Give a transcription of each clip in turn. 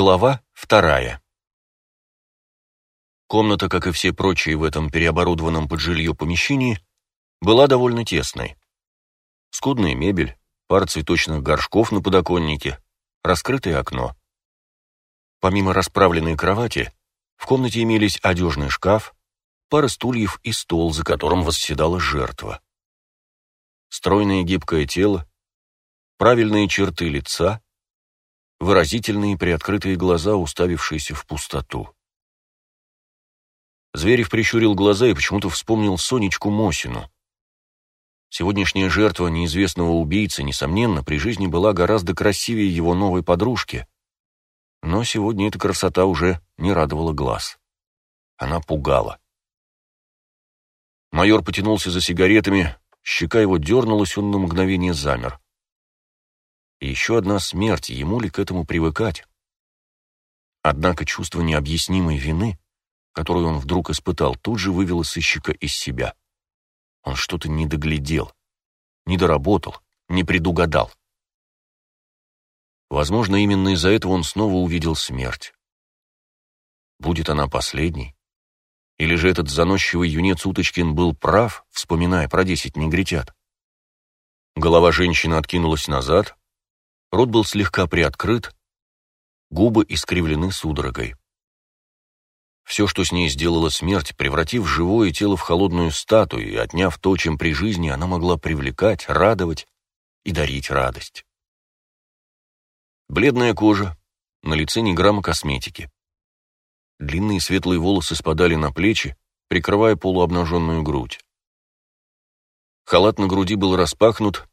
Глава вторая. Комната, как и все прочие в этом переоборудованном под жилье помещении, была довольно тесной. Скудная мебель, пара цветочных горшков на подоконнике, раскрытое окно. Помимо расправленной кровати, в комнате имелись одежный шкаф, пара стульев и стол, за которым восседала жертва. Стройное гибкое тело, правильные черты лица — выразительные приоткрытые глаза, уставившиеся в пустоту. Зверев прищурил глаза и почему-то вспомнил Сонечку Мосину. Сегодняшняя жертва неизвестного убийцы, несомненно, при жизни была гораздо красивее его новой подружки. Но сегодня эта красота уже не радовала глаз. Она пугала. Майор потянулся за сигаретами, щека его дернулась, он на мгновение замер. Еще одна смерть, ему ли к этому привыкать? Однако чувство необъяснимой вины, которую он вдруг испытал, тут же вывело сыщика из себя. Он что-то не доглядел, не доработал, не предугадал. Возможно, именно из-за этого он снова увидел смерть. Будет она последней? Или же этот заносчивый юнец Уточкин был прав, вспоминая про десять негритят? Голова женщины откинулась назад, Рот был слегка приоткрыт, губы искривлены судорогой. Все, что с ней сделала смерть, превратив живое тело в холодную статую и отняв то, чем при жизни она могла привлекать, радовать и дарить радость. Бледная кожа, на лице ни грамма косметики. Длинные светлые волосы спадали на плечи, прикрывая полуобнаженную грудь. Халат на груди был распахнут,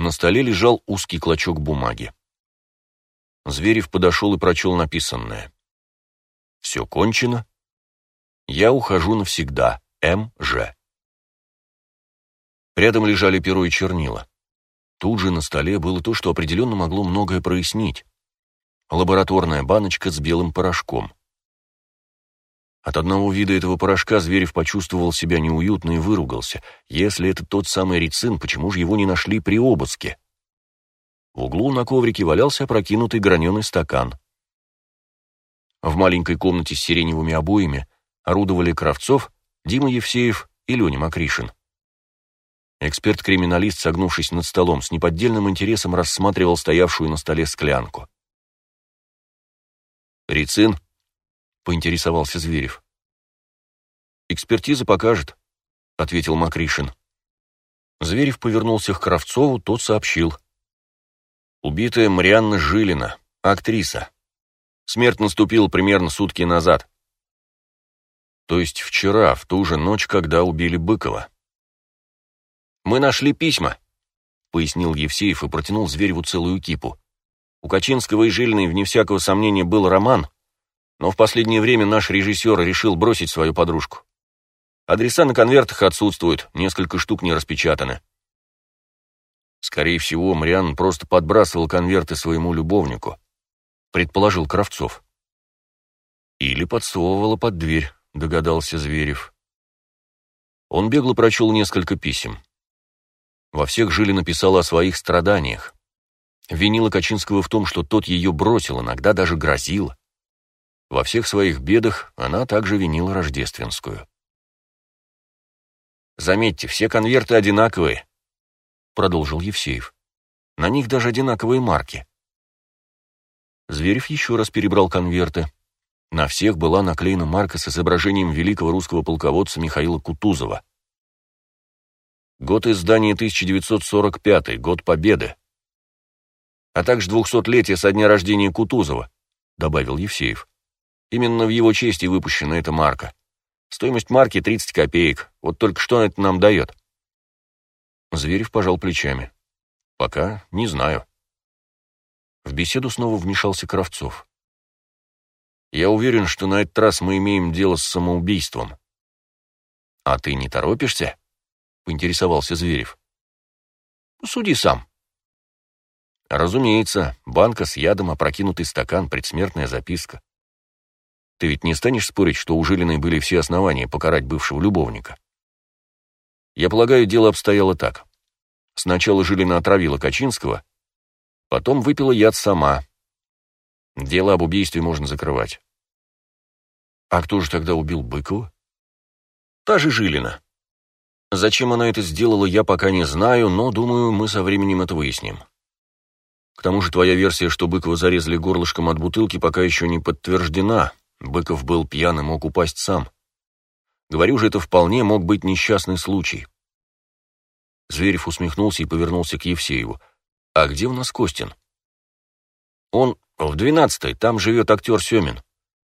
на столе лежал узкий клочок бумаги. Зверев подошел и прочел написанное. «Все кончено. Я ухожу навсегда. М.Ж.» Рядом лежали перо и чернила. Тут же на столе было то, что определенно могло многое прояснить. Лабораторная баночка с белым порошком. От одного вида этого порошка Зверев почувствовал себя неуютно и выругался. Если это тот самый рицин, почему же его не нашли при обыске? В углу на коврике валялся опрокинутый граненый стакан. В маленькой комнате с сиреневыми обоями орудовали Кравцов, Дима Евсеев и Леня Макришин. Эксперт-криминалист, согнувшись над столом, с неподдельным интересом рассматривал стоявшую на столе склянку. «Рицин?» — поинтересовался Зверев. «Экспертиза покажет», — ответил Макришин. Зверев повернулся к Кравцову, тот сообщил. «Убитая Марианна Жилина, актриса. Смерть наступила примерно сутки назад. То есть вчера, в ту же ночь, когда убили Быкова. «Мы нашли письма», — пояснил Евсеев и протянул Звереву целую кипу. У Качинского и Жильной, вне всякого сомнения, был роман, но в последнее время наш режиссер решил бросить свою подружку. Адреса на конвертах отсутствуют, несколько штук не распечатаны. Скорее всего, Мариан просто подбрасывал конверты своему любовнику, предположил Кравцов. Или подсовывала под дверь, догадался Зверев. Он бегло прочел несколько писем. Во всех Жили написала о своих страданиях. Винила Качинского в том, что тот ее бросил, иногда даже грозил. Во всех своих бедах она также винила Рождественскую. «Заметьте, все конверты одинаковые», — продолжил Евсеев. «На них даже одинаковые марки». Зверев еще раз перебрал конверты. На всех была наклеена марка с изображением великого русского полководца Михаила Кутузова. Год издания 1945, год Победы. А также двухсотлетие со дня рождения Кутузова, добавил Евсеев. Именно в его честь и выпущена эта марка. Стоимость марки 30 копеек. Вот только что это нам дает? Зверев пожал плечами. Пока не знаю. В беседу снова вмешался Кравцов. Я уверен, что на этот раз мы имеем дело с самоубийством. А ты не торопишься? Поинтересовался Зверев. Суди сам. Разумеется, банка с ядом, опрокинутый стакан, предсмертная записка. Ты ведь не станешь спорить, что у Жилиной были все основания покарать бывшего любовника? Я полагаю, дело обстояло так. Сначала Жилина отравила Качинского, потом выпила яд сама. Дело об убийстве можно закрывать. А кто же тогда убил Быкова? Та же Жилина. Зачем она это сделала, я пока не знаю, но, думаю, мы со временем это выясним. К тому же твоя версия, что Быкова зарезали горлышком от бутылки, пока еще не подтверждена. Быков был пьян и мог упасть сам. Говорю же, это вполне мог быть несчастный случай. Зверев усмехнулся и повернулся к Евсееву. «А где у нас Костин?» «Он в двенадцатой, там живет актер Семин.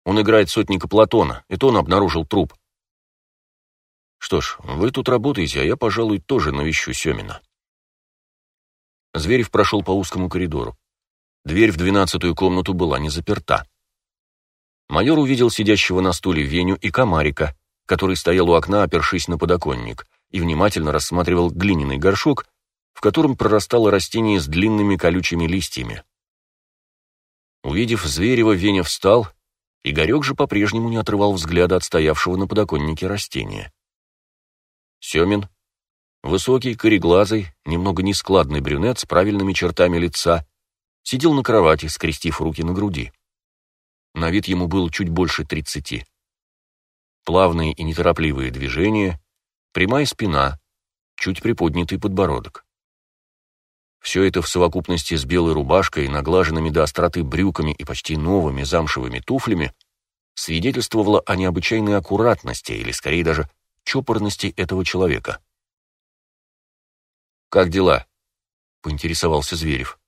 Он играет сотника Платона, это он обнаружил труп». Что ж, вы тут работаете, а я, пожалуй, тоже навещу Семина. Зверев прошел по узкому коридору. Дверь в двенадцатую комнату была не заперта. Майор увидел сидящего на стуле Веню и комарика, который стоял у окна, опершись на подоконник, и внимательно рассматривал глиняный горшок, в котором прорастало растение с длинными колючими листьями. Увидев Зверева, Веня встал, Игорек же по-прежнему не отрывал взгляда от стоявшего на подоконнике растения. Семин, высокий, кореглазый, немного нескладный брюнет с правильными чертами лица, сидел на кровати, скрестив руки на груди. На вид ему было чуть больше тридцати. Плавные и неторопливые движения, прямая спина, чуть приподнятый подбородок. Все это в совокупности с белой рубашкой, наглаженными до остроты брюками и почти новыми замшевыми туфлями свидетельствовало о необычайной аккуратности, или скорее даже чопорности этого человека. «Как дела?» — поинтересовался Зверев.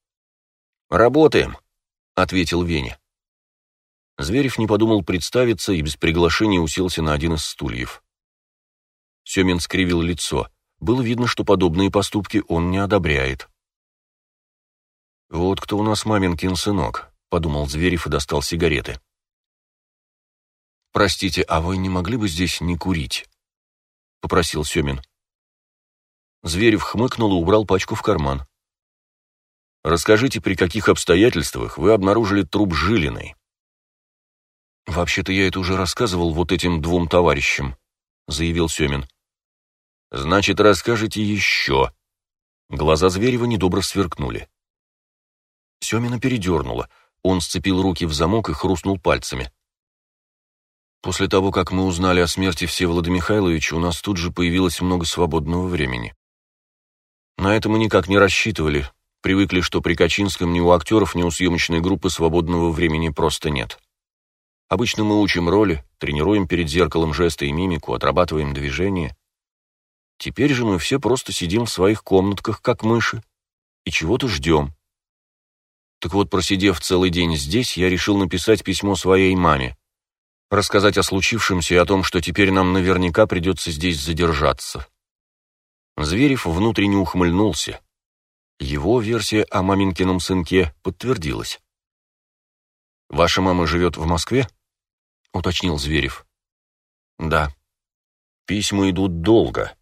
«Работаем», — ответил Веня. Зверев не подумал представиться и без приглашения уселся на один из стульев. Семин скривил лицо. Было видно, что подобные поступки он не одобряет. «Вот кто у нас маменькин сынок», — подумал Зверев и достал сигареты. «Простите, а вы не могли бы здесь не курить?» — попросил Семин. Зверев хмыкнул и убрал пачку в карман. «Расскажите, при каких обстоятельствах вы обнаружили труп Жилиной?» «Вообще-то я это уже рассказывал вот этим двум товарищам», — заявил Семин. «Значит, расскажите еще». Глаза Зверева недобро сверкнули. Семина передернуло. Он сцепил руки в замок и хрустнул пальцами. После того, как мы узнали о смерти Всеволода Михайловича, у нас тут же появилось много свободного времени. На это мы никак не рассчитывали. Привыкли, что при Качинском ни у актеров, ни у съемочной группы свободного времени просто нет. Обычно мы учим роли, тренируем перед зеркалом жесты и мимику, отрабатываем движения. Теперь же мы все просто сидим в своих комнатках, как мыши, и чего-то ждем. Так вот, просидев целый день здесь, я решил написать письмо своей маме, рассказать о случившемся и о том, что теперь нам наверняка придется здесь задержаться. Зверев внутренне ухмыльнулся. Его версия о маменькином сынке подтвердилась. «Ваша мама живет в Москве?» — уточнил Зверев. «Да». «Письма идут долго.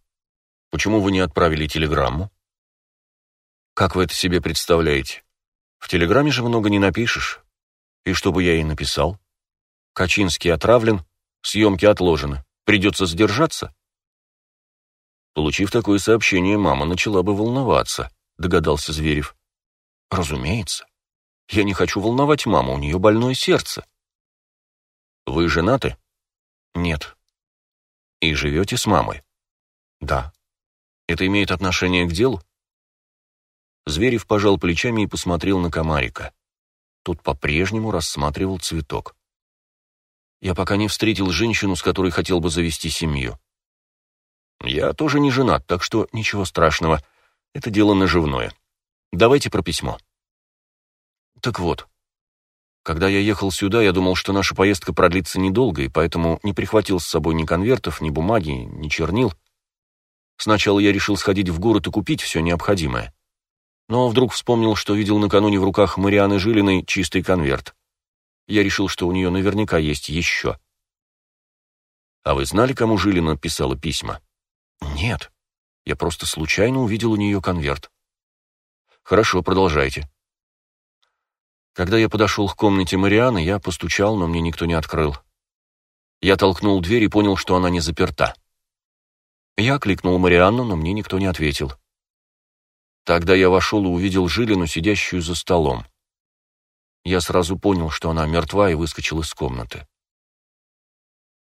Почему вы не отправили телеграмму?» «Как вы это себе представляете? В телеграмме же много не напишешь. И что бы я ей написал?» Качинский отравлен, съемки отложены. Придется задержаться?» Получив такое сообщение, мама начала бы волноваться, догадался Зверев. «Разумеется. Я не хочу волновать маму, у нее больное сердце». «Вы женаты?» «Нет». «И живете с мамой?» «Да». «Это имеет отношение к делу?» Зверев пожал плечами и посмотрел на комарика. Тот по-прежнему рассматривал цветок. Я пока не встретил женщину, с которой хотел бы завести семью. Я тоже не женат, так что ничего страшного. Это дело наживное. Давайте про письмо. Так вот, когда я ехал сюда, я думал, что наша поездка продлится недолго, и поэтому не прихватил с собой ни конвертов, ни бумаги, ни чернил. Сначала я решил сходить в город и купить все необходимое. Но вдруг вспомнил, что видел накануне в руках Марианы Жилиной чистый конверт. Я решил, что у нее наверняка есть еще. А вы знали, кому Жилина писала письма? Нет. Я просто случайно увидел у нее конверт. Хорошо, продолжайте. Когда я подошел к комнате Марианы, я постучал, но мне никто не открыл. Я толкнул дверь и понял, что она не заперта. Я кликнул Марианну, но мне никто не ответил. Тогда я вошел и увидел Жилину, сидящую за столом. Я сразу понял, что она мертва, и выскочил из комнаты.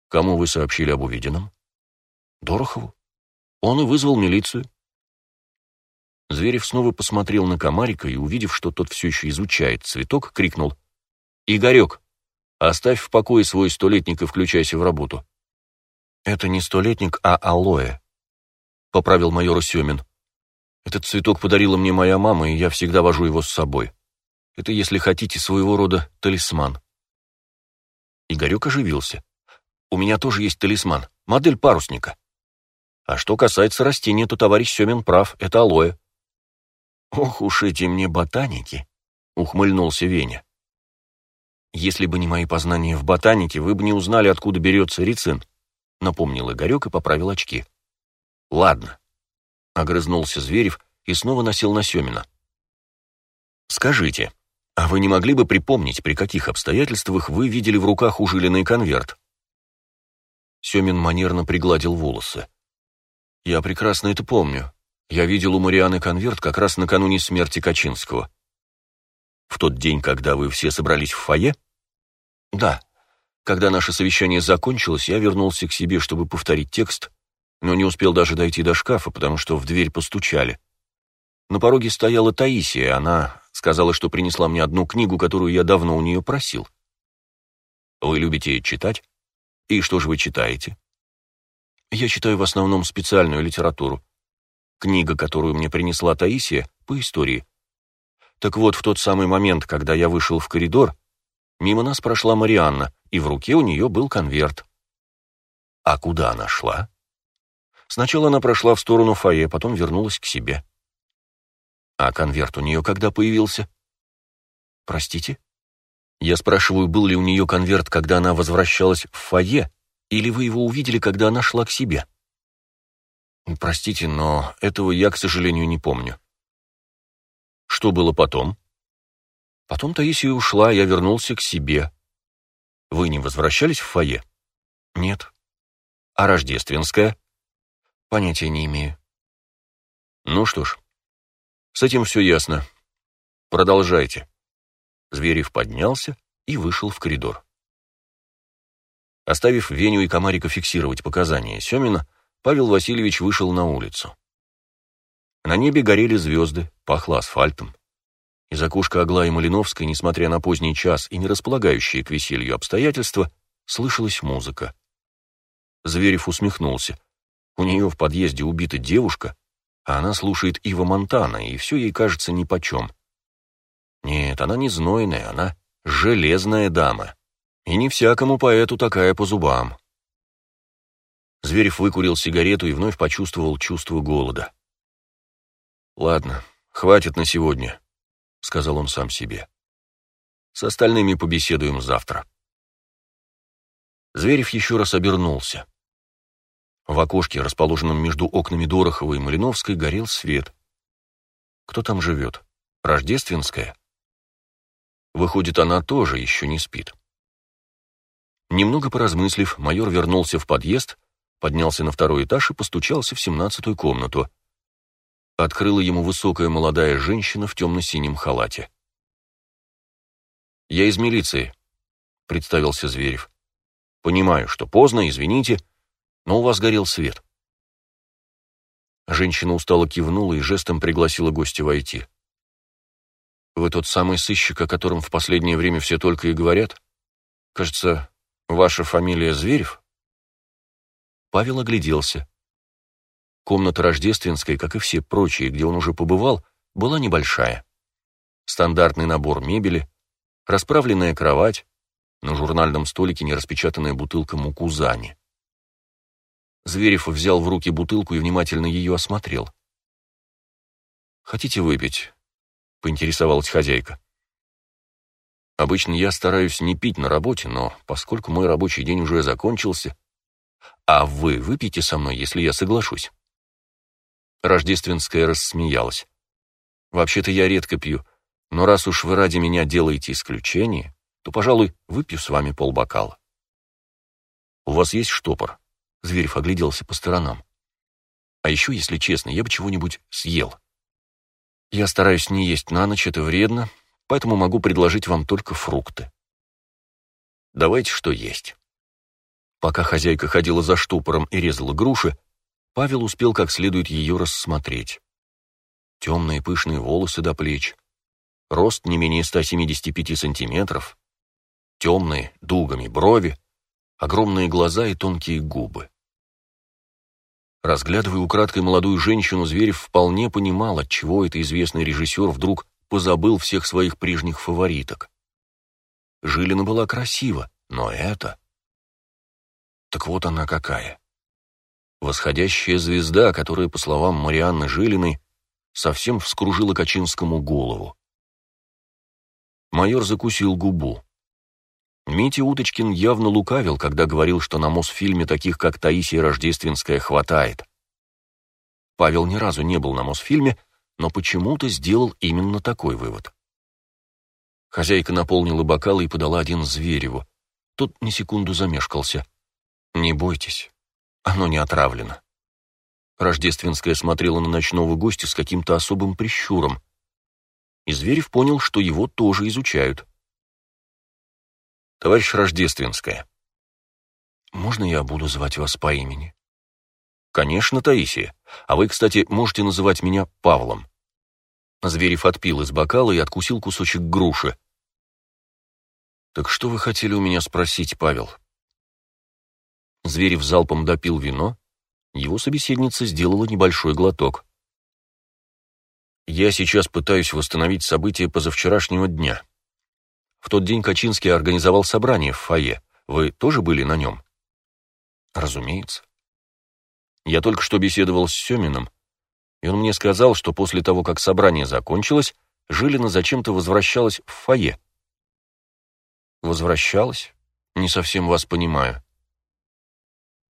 Кому вы сообщили об увиденном? Дорохову. Он и вызвал милицию. Зверев снова посмотрел на комарика и, увидев, что тот все еще изучает цветок, крикнул. «Игорек, оставь в покое свой столетник и включайся в работу». «Это не столетник, а алоэ», — поправил майор Семин. «Этот цветок подарила мне моя мама, и я всегда вожу его с собой. Это, если хотите, своего рода талисман». Игорек оживился. «У меня тоже есть талисман, модель парусника. А что касается растения, то товарищ Семин прав, это алоэ. «Ох уж эти мне ботаники!» — ухмыльнулся Веня. «Если бы не мои познания в ботанике, вы бы не узнали, откуда берется рицин», — напомнил Игорек и поправил очки. «Ладно», — огрызнулся Зверев и снова насел на Семина. «Скажите, а вы не могли бы припомнить, при каких обстоятельствах вы видели в руках ужиленный конверт?» Семин манерно пригладил волосы. «Я прекрасно это помню. Я видел у Марианы конверт как раз накануне смерти Качинского. В тот день, когда вы все собрались в фойе? Да. Когда наше совещание закончилось, я вернулся к себе, чтобы повторить текст, но не успел даже дойти до шкафа, потому что в дверь постучали. На пороге стояла Таисия, она сказала, что принесла мне одну книгу, которую я давно у нее просил. Вы любите читать? И что же вы читаете? Я читаю в основном специальную литературу книга, которую мне принесла Таисия, по истории. Так вот, в тот самый момент, когда я вышел в коридор, мимо нас прошла Марианна, и в руке у нее был конверт. А куда она шла? Сначала она прошла в сторону фойе, потом вернулась к себе. А конверт у нее когда появился? Простите? Я спрашиваю, был ли у нее конверт, когда она возвращалась в фойе, или вы его увидели, когда она шла к себе? Простите, но этого я, к сожалению, не помню. Что было потом? Потом Таисия ушла, я вернулся к себе. Вы не возвращались в фойе? Нет. А рождественская? Понятия не имею. Ну что ж, с этим все ясно. Продолжайте. Зверев поднялся и вышел в коридор. Оставив Веню и Комарика фиксировать показания Семина, Павел Васильевич вышел на улицу. На небе горели звезды, пахло асфальтом. Из окошка Аглаи Малиновской, несмотря на поздний час и не располагающие к веселью обстоятельства, слышалась музыка. Зверев усмехнулся. У нее в подъезде убита девушка, а она слушает Ива Монтана, и все ей кажется нипочем. Нет, она не знойная, она железная дама. И не всякому поэту такая по зубам. Зверев выкурил сигарету и вновь почувствовал чувство голода. «Ладно, хватит на сегодня», — сказал он сам себе. «С остальными побеседуем завтра». Зверев еще раз обернулся. В окошке, расположенном между окнами Дорохова и Малиновской, горел свет. Кто там живет? Рождественская? Выходит, она тоже еще не спит. Немного поразмыслив, майор вернулся в подъезд поднялся на второй этаж и постучался в семнадцатую комнату. Открыла ему высокая молодая женщина в темно-синем халате. «Я из милиции», — представился Зверев. «Понимаю, что поздно, извините, но у вас горел свет». Женщина устало кивнула и жестом пригласила гостя войти. «Вы тот самый сыщик, о котором в последнее время все только и говорят? Кажется, ваша фамилия Зверев?» Павел огляделся. Комната рождественской, как и все прочие, где он уже побывал, была небольшая. Стандартный набор мебели, расправленная кровать, на журнальном столике нераспечатанная бутылка мукузани. Зверев взял в руки бутылку и внимательно ее осмотрел. «Хотите выпить?» — поинтересовалась хозяйка. «Обычно я стараюсь не пить на работе, но поскольку мой рабочий день уже закончился, «А вы выпьете со мной, если я соглашусь?» Рождественская рассмеялась. «Вообще-то я редко пью, но раз уж вы ради меня делаете исключение, то, пожалуй, выпью с вами полбокала». «У вас есть штопор?» Зверев огляделся по сторонам. «А еще, если честно, я бы чего-нибудь съел. Я стараюсь не есть на ночь, это вредно, поэтому могу предложить вам только фрукты. Давайте что есть. Пока хозяйка ходила за штопором и резала груши, Павел успел как следует ее рассмотреть. Темные пышные волосы до плеч, рост не менее 175 сантиметров, темные, дугами брови, огромные глаза и тонкие губы. Разглядывая украдкой молодую женщину, Зверев вполне понимал, отчего это известный режиссер вдруг позабыл всех своих прежних фавориток. Жилина была красива, но это... Так вот она какая. Восходящая звезда, которая, по словам Марианны Жилиной, совсем вскружила Качинскому голову. Майор закусил губу. Митя Уточкин явно лукавил, когда говорил, что на Мосфильме таких, как Таисия Рождественская, хватает. Павел ни разу не был на Мосфильме, но почему-то сделал именно такой вывод. Хозяйка наполнила бокалы и подала один Звереву. Тот на секунду замешкался. «Не бойтесь, оно не отравлено». Рождественская смотрела на ночного гостя с каким-то особым прищуром. И Зверев понял, что его тоже изучают. «Товарищ Рождественская». «Можно я буду звать вас по имени?» «Конечно, Таисия. А вы, кстати, можете называть меня Павлом». Зверев отпил из бокала и откусил кусочек груши. «Так что вы хотели у меня спросить, Павел?» Зверев залпом допил вино, его собеседница сделала небольшой глоток. «Я сейчас пытаюсь восстановить события позавчерашнего дня. В тот день Качинский организовал собрание в фойе. Вы тоже были на нем?» «Разумеется. Я только что беседовал с Семиным, и он мне сказал, что после того, как собрание закончилось, Жилина зачем-то возвращалась в фойе. Возвращалась? Не совсем вас понимаю.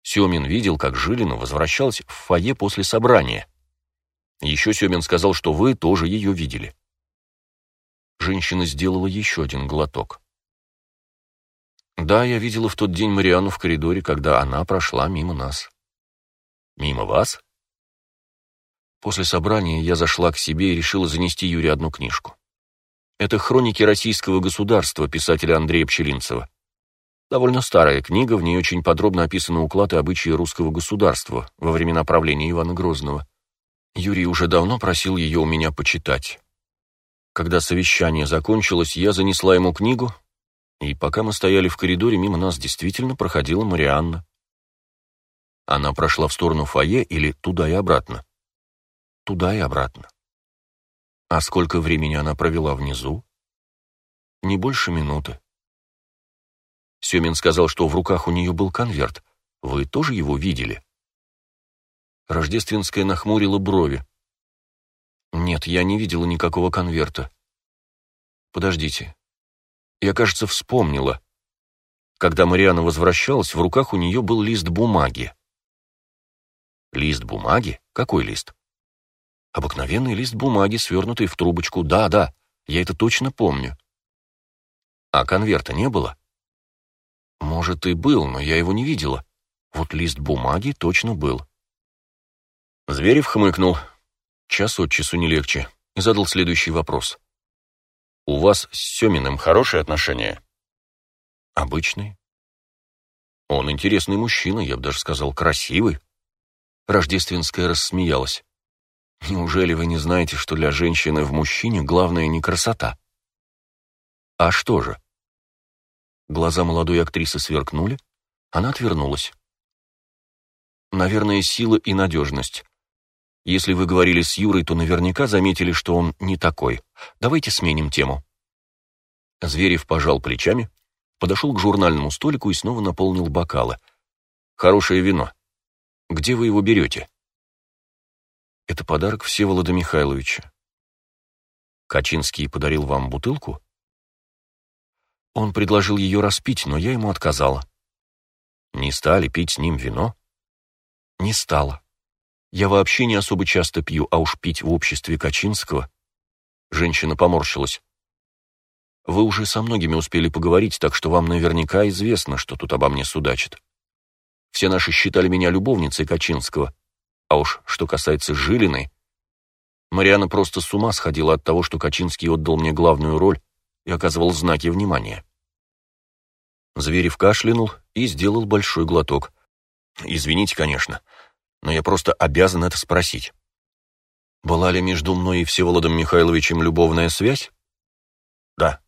Семин видел, как Жилина возвращалась в фойе после собрания. Еще Семин сказал, что вы тоже ее видели. Женщина сделала еще один глоток. Да, я видела в тот день Мариану в коридоре, когда она прошла мимо нас. Мимо вас? После собрания я зашла к себе и решила занести Юре одну книжку. Это «Хроники российского государства» писателя Андрея Пчелинцева. Довольно старая книга, в ней очень подробно описаны уклад и обычаи русского государства во времена правления Ивана Грозного. Юрий уже давно просил ее у меня почитать. Когда совещание закончилось, я занесла ему книгу, и пока мы стояли в коридоре, мимо нас действительно проходила Марианна. Она прошла в сторону фойе или туда и обратно? Туда и обратно. А сколько времени она провела внизу? Не больше минуты. Семин сказал, что в руках у нее был конверт. Вы тоже его видели? Рождественская нахмурила брови. Нет, я не видела никакого конверта. Подождите. Я, кажется, вспомнила. Когда Мариана возвращалась, в руках у нее был лист бумаги. Лист бумаги? Какой лист? Обыкновенный лист бумаги, свернутый в трубочку. Да, да, я это точно помню. А конверта не было? Может, и был, но я его не видела. Вот лист бумаги точно был. Зверев хмыкнул. Час от часу не легче. И задал следующий вопрос. «У вас с Семиным хорошие отношения?» «Обычные». «Он интересный мужчина, я бы даже сказал, красивый». Рождественская рассмеялась. «Неужели вы не знаете, что для женщины в мужчине главное не красота?» «А что же?» Глаза молодой актрисы сверкнули, она отвернулась. Наверное, сила и надежность. Если вы говорили с Юрой, то наверняка заметили, что он не такой. Давайте сменим тему. Зверев пожал плечами, подошел к журнальному столику и снова наполнил бокалы. Хорошее вино. Где вы его берете? Это подарок Всеволода Михайловича. Качинский подарил вам бутылку? Он предложил ее распить, но я ему отказала. Не стали пить с ним вино? Не стала. Я вообще не особо часто пью, а уж пить в обществе Качинского. Женщина поморщилась. Вы уже со многими успели поговорить, так что вам наверняка известно, что тут обо мне судачат. Все наши считали меня любовницей Качинского. А уж что касается Жилиной, Мариана просто с ума сходила от того, что Качинский отдал мне главную роль и оказывал знаки внимания. Зверев кашлянул и сделал большой глоток. «Извините, конечно, но я просто обязан это спросить. Была ли между мной и Всеволодом Михайловичем любовная связь?» «Да».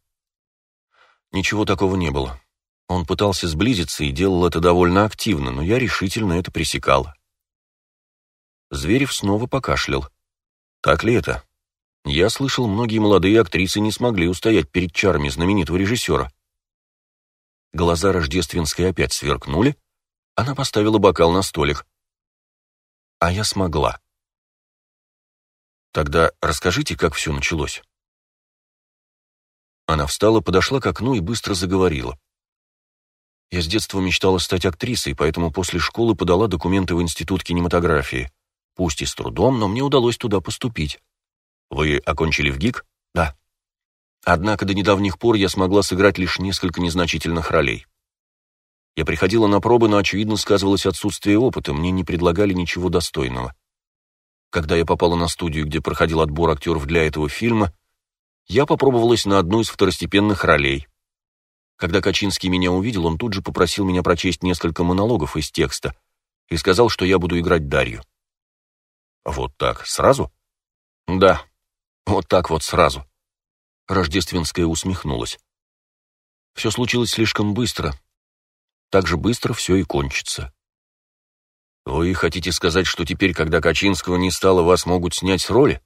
Ничего такого не было. Он пытался сблизиться и делал это довольно активно, но я решительно это пресекал. Зверев снова покашлял. «Так ли это?» Я слышал, многие молодые актрисы не смогли устоять перед чарами знаменитого режиссера. Глаза Рождественской опять сверкнули, она поставила бокал на столик. А я смогла. Тогда расскажите, как все началось. Она встала, подошла к окну и быстро заговорила. Я с детства мечтала стать актрисой, поэтому после школы подала документы в Институт кинематографии. Пусть и с трудом, но мне удалось туда поступить. Вы окончили в ГИК? Да. Однако до недавних пор я смогла сыграть лишь несколько незначительных ролей. Я приходила на пробы, но, очевидно, сказывалось отсутствие опыта, мне не предлагали ничего достойного. Когда я попала на студию, где проходил отбор актеров для этого фильма, я попробовалась на одну из второстепенных ролей. Когда Качинский меня увидел, он тут же попросил меня прочесть несколько монологов из текста и сказал, что я буду играть Дарью. Вот так, сразу? Да, вот так вот сразу. Рождественская усмехнулась. Все случилось слишком быстро. Так же быстро все и кончится. Вы хотите сказать, что теперь, когда Качинского не стало, вас могут снять с роли?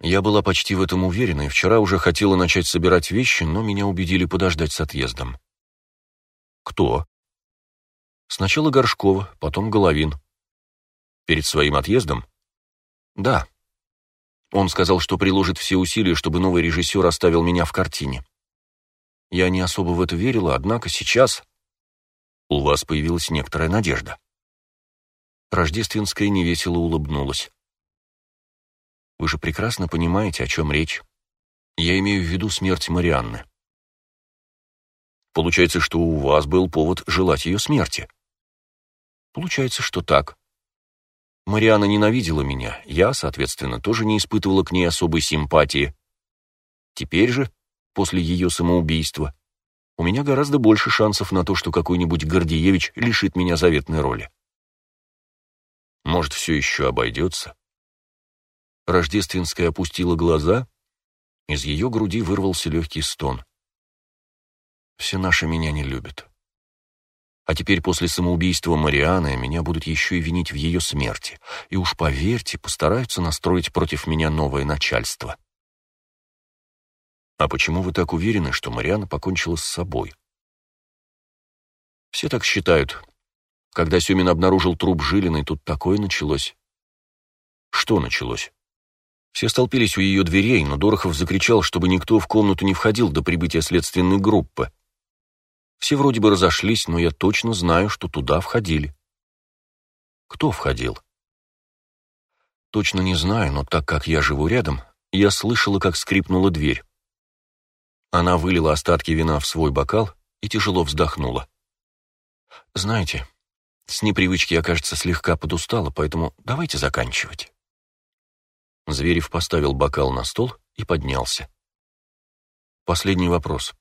Я была почти в этом уверена, и вчера уже хотела начать собирать вещи, но меня убедили подождать с отъездом. Кто? Сначала Горшкова, потом Головин. Перед своим отъездом? Да. Он сказал, что приложит все усилия, чтобы новый режиссер оставил меня в картине. Я не особо в это верила, однако сейчас у вас появилась некоторая надежда. Рождественская невесело улыбнулась. Вы же прекрасно понимаете, о чем речь. Я имею в виду смерть Марианны. Получается, что у вас был повод желать ее смерти. Получается, что так. Мариана ненавидела меня, я, соответственно, тоже не испытывала к ней особой симпатии. Теперь же, после ее самоубийства, у меня гораздо больше шансов на то, что какой-нибудь Гордеевич лишит меня заветной роли. Может, все еще обойдется? Рождественская опустила глаза, из ее груди вырвался легкий стон. Все наши меня не любят. А теперь после самоубийства Марианы меня будут еще и винить в ее смерти. И уж поверьте, постараются настроить против меня новое начальство. А почему вы так уверены, что Мариана покончила с собой? Все так считают. Когда Семин обнаружил труп Жилиной, тут такое началось. Что началось? Все столпились у ее дверей, но Дорохов закричал, чтобы никто в комнату не входил до прибытия следственной группы. Все вроде бы разошлись, но я точно знаю, что туда входили. Кто входил? Точно не знаю, но так как я живу рядом, я слышала, как скрипнула дверь. Она вылила остатки вина в свой бокал и тяжело вздохнула. «Знаете, с непривычки я, кажется, слегка подустала, поэтому давайте заканчивать». Зверев поставил бокал на стол и поднялся. «Последний вопрос.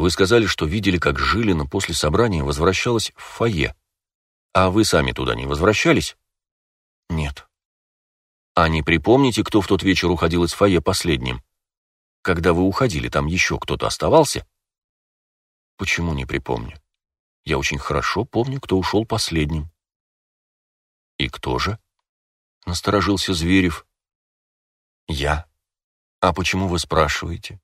Вы сказали, что видели, как Жилина после собрания возвращалась в фойе. А вы сами туда не возвращались? Нет. А не припомните, кто в тот вечер уходил из фойе последним? Когда вы уходили, там еще кто-то оставался? Почему не припомню? Я очень хорошо помню, кто ушел последним. И кто же? Насторожился Зверев. Я. А почему вы спрашиваете?